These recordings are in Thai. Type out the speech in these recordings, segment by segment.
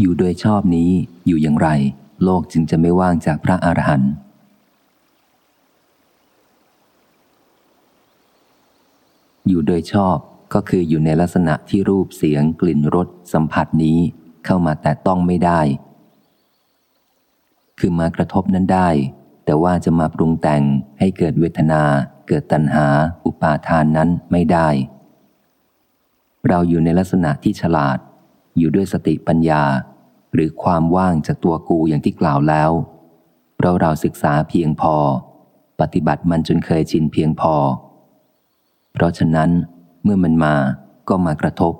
อยู่โดยชอบนี้อยู่อย่างไร โลกจึงจะไม่ว่างจากพระอรหันต์อยู่โดยชอบก็คืออยู่ในลักษณะที่รูปเสียงกลิ่นรสสัมผัสนี้เข้ามาแต่ต้องไม่ได้ คือมากระทบนั้นได้ แต่ว่าจะมาปรุงแต่งให้เกิดเวทนา เกิดตัณหา อุปาทานนั้นไม่ได้ เราอยู่ในลักษณะที่ฉลาด อยู่ด้วยสติปัญญา หรือความว่างจากตัวกูอย่างที่กล่าวแล้วเราเราศึกษาเพียงพอ ปฏิบัติมันจนเคยชินเพียงพอ เพราะฉะนั้นเมื่อมันมาก็มากระทบ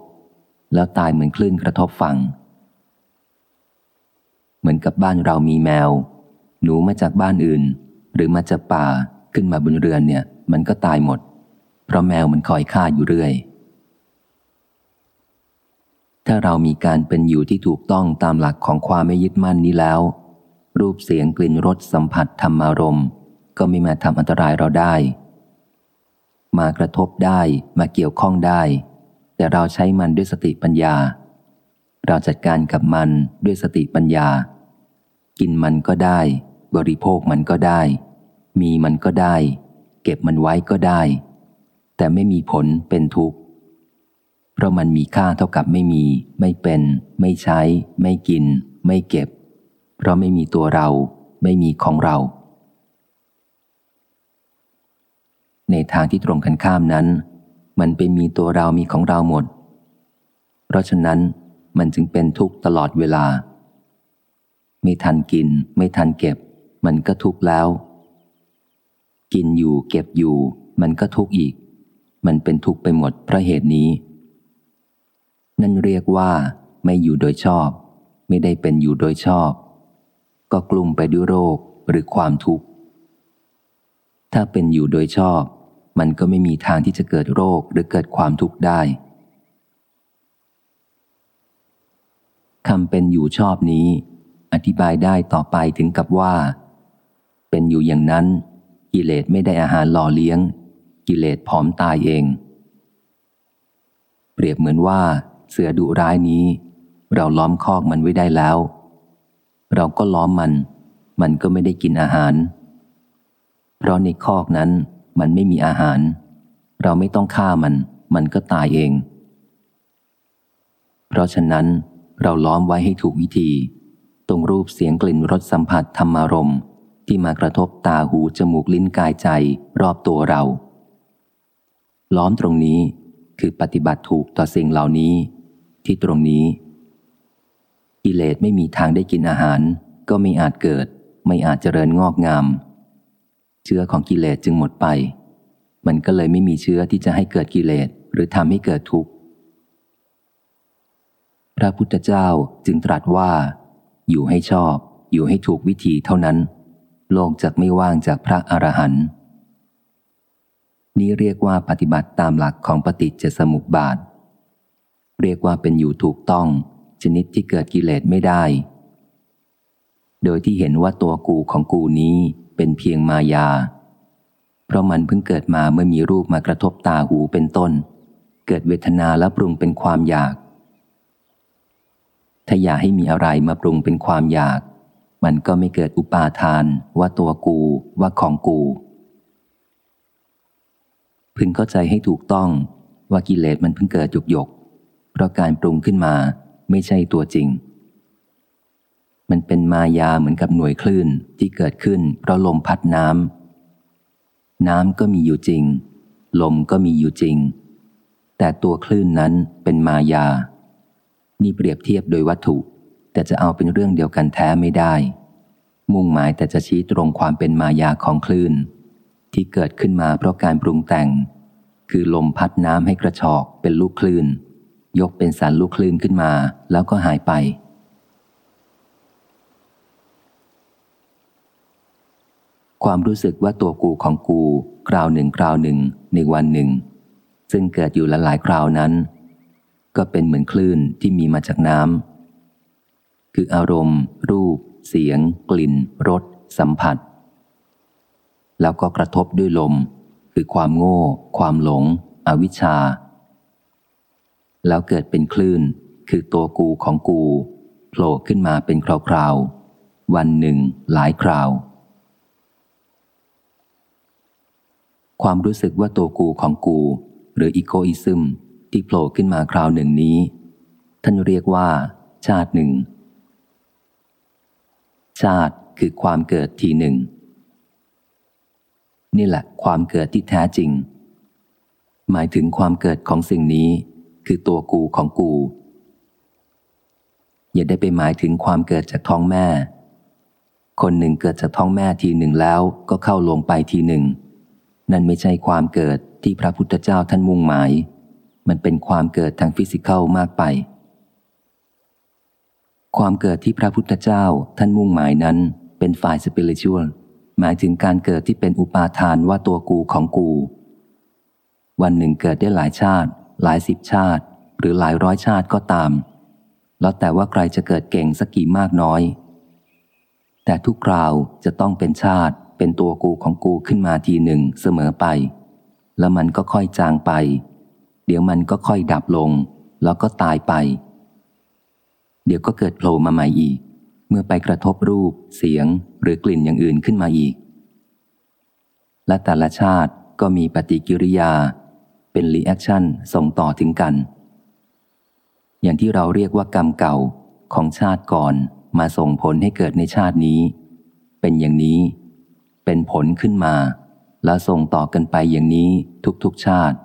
แล้วตายเหมือนคลื่นกระทบฝั่ง เหมือนกับบ้านเรามีแมว หนูมาจากบ้านอื่น หรือมาจากป่าขึ้นมาบนเรือนเนี่ย มันก็ตายหมด เพราะแมวมันคอยฆ่าอยู่เรื่อย ถ้าเรามีการเป็นอยู่ที่ถูกต้องตามหลักของความไม่ยึดมั่นนี้แล้ว รูปเสียงกลิ่นรสสัมผัสธรรมารมณ์ ก็ไม่มาทำอันตรายเราได้ มากระทบได้มาเกี่ยวข้องได้ แต่เราใช้มันด้วยสติปัญญา เราจัดการกับมันด้วยสติปัญญา กินมันก็ได้ บริโภคมันก็ได้ มีมันก็ได้ เก็บมันไว้ก็ได้ แต่ไม่มีผลเป็นทุกข์ เพราะมันมีค่าเท่ากับไม่มี ไม่เป็น ไม่ใช้ ไม่กิน ไม่เก็บ เพราะไม่มีตัวเรา ไม่มีของเรา ในทางที่ตรงกันข้ามนั้น มันเป็นมีตัวเรามีของเราหมด เพราะฉะนั้นมันจึงเป็นทุกข์ตลอดเวลา ไม่ทันกิน ไม่ทันเก็บ มันก็ทุกข์แล้ว กินอยู่เก็บอยู่ มันก็ทุกข์อีก มันเป็นทุกข์ไปหมดเพราะเหตุนี้ นั่นเรียกว่า ไม่อยู่โดยชอบ ไม่ได้เป็นอยู่โดยชอบ ก็กลุ่มไปด้วยโรคหรือความทุกข์ ถ้าเป็นอยู่โดยชอบ มันก็ไม่มีทางที่จะเกิดโรคหรือเกิดความทุกข์ได้คำเป็นอยู่ชอบนี้ อธิบายได้ต่อไปถึงกับว่า เป็นอยู่อย่างนั้น กิเลสไม่ได้อาหารหล่อเลี้ยง กิเลสผอมตายเอง เปรียบเหมือนว่า เสือดุร้ายนี้ เราล้อมคอกมันไว้ได้แล้ว เราก็ล้อมมัน มันก็ไม่ได้กินอาหาร เพราะในคอกนั้นมันไม่มีอาหาร เราไม่ต้องฆ่ามัน มันก็ตายเอง เพราะฉะนั้นเราล้อมไว้ให้ถูกวิธี ตรงรูปเสียงกลิ่นรสสัมผัสธรรมารมที่มากระทบตาหูจมูกลิ้นกายใจรอบตัวเรา ล้อมตรงนี้คือปฏิบัติถูกต่อสิ่งเหล่านี้ ที่ตรงนี้ กิเลสไม่มีทางได้กินอาหาร ก็ไม่อาจเกิด ไม่อาจเจริญงอกงาม เชื้อของกิเลสจึงหมดไป มันก็เลยไม่มีเชื้อที่จะให้เกิดกิเลสหรือทำให้เกิดทุกข์ พระพุทธเจ้าจึงตรัสว่า อยู่ให้ชอบ อยู่ให้ถูกวิธีเท่านั้น โลกจะไม่ว่างจากพระอรหันต์นี้เรียกว่าปฏิบัติตามหลักของปฏิจจสมุปบาท เรียกว่าเป็นอยู่ถูกต้อง ชนิดที่เกิดกิเลสไม่ได้ โดยที่เห็นว่าตัวกูของกูนี้เป็นเพียงมายา เพราะมันเพิ่งเกิดมาเมื่อมีรูปมากระทบตาหูเป็นต้น เกิดเวทนาและปรุงเป็นความอยาก ถ้าอยากให้มีอะไรมาปรุงเป็นความอยาก มันก็ไม่เกิดอุปาทานว่าตัวกูว่าของกู พึงเข้าใจให้ถูกต้องว่ากิเลสมันเพิ่งเกิดหยกหยก เพราะการปรุงขึ้นมาไม่ใช่ตัวจริง มันเป็นมายาเหมือนกับหน่วยคลื่นที่เกิดขึ้นเพราะลมพัดน้ำน้ำก็มีอยู่จริง ลมก็มีอยู่จริง แต่ตัวคลื่นนั้นเป็นมายา นี่เปรียบเทียบโดยวัตถุ แต่จะเอาเป็นเรื่องเดียวกันแท้ไม่ได้ มุ่งหมายแต่จะชี้ตรงความเป็นมายาของคลื่น ที่เกิดขึ้นมาเพราะการปรุงแต่ง คือลมพัดน้ำให้กระชอกเป็นลูกคลื่น ยกเป็นสารลูกคลื่นขึ้นมา แล้วก็หายไป ความรู้สึกว่าตัวกูของกู คราวหนึ่งคราวหนึ่งในวันหนึ่ง ซึ่งเกิดอยู่หลายคราวนั้น ก็เป็นเหมือนคลื่นที่มีมาจากน้ำคืออารมณ์ รูป เสียง กลิ่นรสสัมผัส แล้วก็กระทบด้วยลม คือความโง่ ความหลง อวิชชา แล้วเกิดเป็นคลื่น คือตัวกูของกูโผล่ขึ้นมาเป็นคราวๆ วันหนึ่งหลายคราว ความรู้สึกว่าตัวกูของกู หรืออีโกอิซึมที่โผล่ขึ้นมาคราวหนึ่งนี้ ท่านเรียกว่า ชาติหนึ่ง ชาติคือความเกิดทีหนึ่ง นี่แหละความเกิดที่แท้จริง หมายถึงความเกิดของสิ่งนี้ คือตัวกูของกู อย่าได้ไปหมายถึงความเกิดจากท้องแม่ คนหนึ่งเกิดจากท้องแม่ทีหนึ่งแล้วก็เข้าลงไปทีหนึ่ง นั่นไม่ใช่ความเกิดที่พระพุทธเจ้าท่านมุ่งหมาย มันเป็นความเกิดทางฟิสิกอลมากไป ความเกิดที่พระพุทธเจ้าท่านมุ่งหมายนั้นเป็นฝ่ายสปิริชวลหมายถึงการเกิดที่เป็นอุปาทานว่าตัวกูของกู วันหนึ่งเกิดได้หลายชาติ หลายสิบชาติ หรือหลายร้อยชาติก็ตาม แล้วแต่ว่าใครจะเกิดเก่งสักกี่มากน้อย แต่ทุกคราวจะต้องเป็นชาติเป็นตัวกูของกูขึ้นมาทีหนึ่งเสมอไป แล้วมันก็ค่อยจางไป เดี๋ยวมันก็ค่อยดับลง แล้วก็ตายไป เดี๋ยวก็เกิดโผล่มาใหม่อีก เมื่อไปกระทบรูป เสียง หรือกลิ่นอย่างอื่นขึ้นมาอีก และแต่ละชาติก็มีปฏิกิริยา เป็น reaction ส่งต่อถึงกัน อย่างที่เราเรียกว่ากรรมเก่าของชาติก่อนมาส่งผลให้เกิดในชาตินี้ เป็นอย่างนี้ เป็นผลขึ้นมา แล้วส่งต่อกันไปอย่างนี้ทุกๆชาติ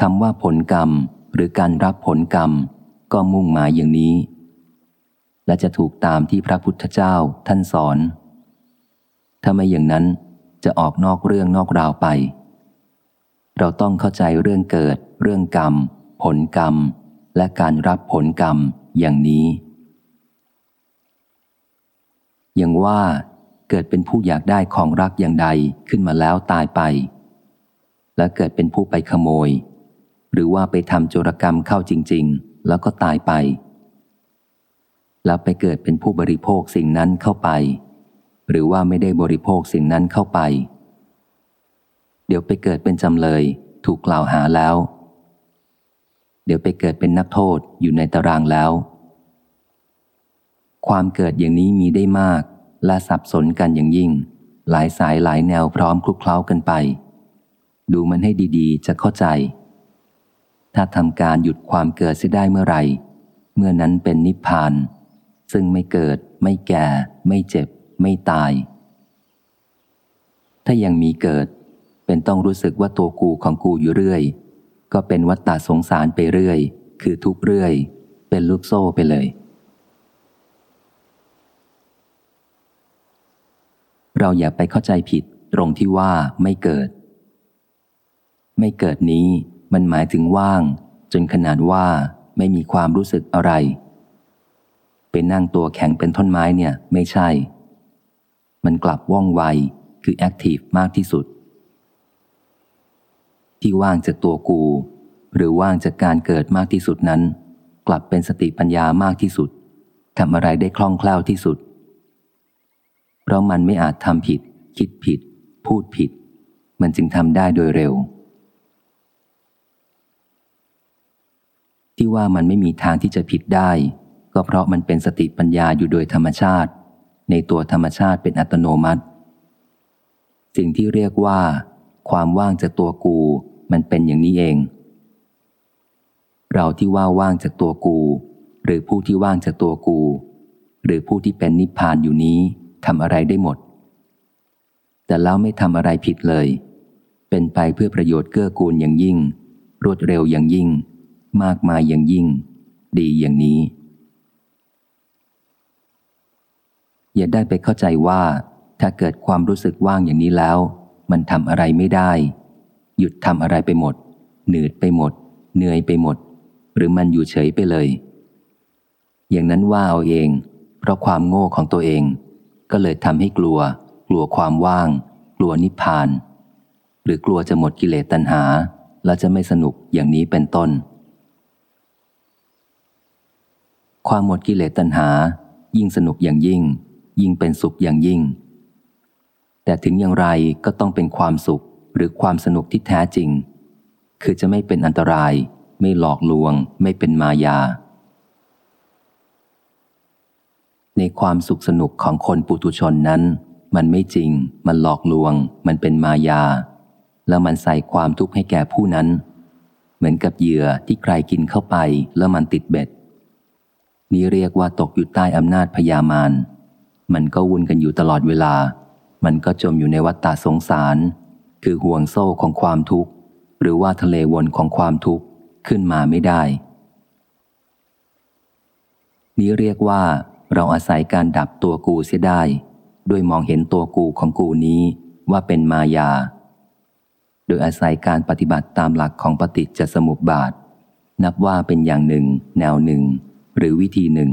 คำว่าผลกรรมหรือการรับผลกรรม ก็มุ่งหมายอย่างนี้ และจะถูกตามที่พระพุทธเจ้าท่านสอนถ้าไม่อย่างนั้น จะออกนอกเรื่องนอกราวไป เราต้องเข้าใจเรื่องเกิด เรื่องกรรม ผลกรรม และการรับผลกรรมอย่างนี้ อย่างว่าเกิดเป็นผู้อยากได้ของรักอย่างใดขึ้นมาแล้วตายไป และเกิดเป็นผู้ไปขโมย หรือว่าไปทำโจรกรรมเข้าจริง ๆ แล้วก็ตายไป แล้วไปเกิดเป็นผู้บริโภคสิ่งนั้นเข้าไป หรือว่าไม่ได้บริโภคสิ่งนั้นเข้าไป เดี๋ยวไปเกิดเป็นจำเลย ถูกกล่าวหาแล้ว เดี๋ยวไปเกิดเป็นนักโทษอยู่ในตารางแล้ว ความเกิดอย่างนี้มีได้มาก และสับสนกันอย่างยิ่ง หลายสายหลายแนวพร้อมคลุกเคล้ากันไป ดูมันให้ดีๆ จะเข้าใจ ถ้าทำการหยุดความเกิดเสียได้เมื่อไหร่ เมื่อนั้นเป็นนิพพาน ซึ่งไม่เกิด ไม่แก่ ไม่เจ็บ ไม่ตาย ถ้ายังมีเกิด เป็นต้องรู้สึกว่าตัวกูของกูอยู่เรื่อย ก็เป็นวัฏฏะสงสารไปเรื่อย คือทุกเรื่อย เป็นลูกโซ่ไปเลย เราอย่าไปเข้าใจผิดตรงที่ว่าไม่เกิด ไม่เกิดนี้มันหมายถึงว่าง จนขนาดว่าไม่มีความรู้สึกอะไร เป็นนั่งตัวแข็งเป็นท่อนไม้เนี่ยไม่ใช่ มันกลับว่องไว คือ active มากที่สุด ที่ว่างจากตัวกู หรือว่างจากการเกิดมากที่สุดนั้น กลับเป็นสติปัญญามากที่สุดทำอะไรได้คล่องแคล่วที่สุด เพราะมันไม่อาจทำผิด คิดผิด พูดผิด มันจึงทำได้โดยเร็ว ที่ว่ามันไม่มีทางที่จะผิดได้ ก็เพราะมันเป็นสติปัญญาอยู่โดยธรรมชาติ ในตัวธรรมชาติเป็นอัตโนมัติ สิ่งที่เรียกว่า ความว่างจากตัวกู มันเป็นอย่างนี้เอง เราที่ว่าว่างจากตัวกู หรือผู้ที่ว่างจากตัวกู หรือผู้ที่เป็นนิพพานอยู่นี้ทำอะไรได้หมด แต่แล้วไม่ทำอะไรผิดเลย เป็นไปเพื่อประโยชน์เกื้อกูลอย่างยิ่ง รวดเร็วอย่างยิ่ง มากมายอย่างยิ่ง ดีอย่างนี้ อย่าได้ไปเข้าใจว่า ถ้าเกิดความรู้สึกว่างอย่างนี้แล้ว มันทำอะไรไม่ได้ หยุดทำอะไรไปหมดเหนื่อยไปหมด เหนื่อยไปหมด หรือมันอยู่เฉยไปเลย อย่างนั้นว่าเอาเอง เพราะความโง่ของตัวเอง ก็เลยทำให้กลัว กลัวความว่าง กลัวนิพพาน หรือกลัวจะหมดกิเลสตัณหา แล้วจะไม่สนุกอย่างนี้เป็นต้น ความหมดกิเลสตัณหา ยิ่งสนุกอย่างยิ่ง ยิ่งเป็นสุขอย่างยิ่ง แต่ถึงอย่างไรก็ต้องเป็นความสุขหรือความสนุกที่แท้จริง คือจะไม่เป็นอันตราย ไม่หลอกลวง ไม่เป็นมายา ในความสุขสนุกของคนปุถุชนนั้น มันไม่จริง มันหลอกลวง มันเป็นมายา แล้วมันใส่ความทุกข์ให้แก่ผู้นั้น เหมือนกับเหยื่อที่ใครกินเข้าไปแล้วมันติดเบ็ดนี้เรียกว่าตกอยู่ใต้อำนาจพยามาร มันก็วุ่นกันอยู่ตลอดเวลา มันก็จมอยู่ในวัฏฏะสงสาร คือห่วงโซ่ของความทุกข์ หรือว่าทะเลวนของความทุกข์ขึ้นมาไม่ได้ นี้เรียกว่าเราอาศัยการดับตัวกูเสียได้ ด้วยมองเห็นตัวกูของกูนี้ว่าเป็นมายา โดยอาศัยการปฏิบัติตามหลักของปฏิจจสมุปบาท นับว่าเป็นอย่างหนึ่ง แนวหนึ่ง หรือวิธีหนึ่ง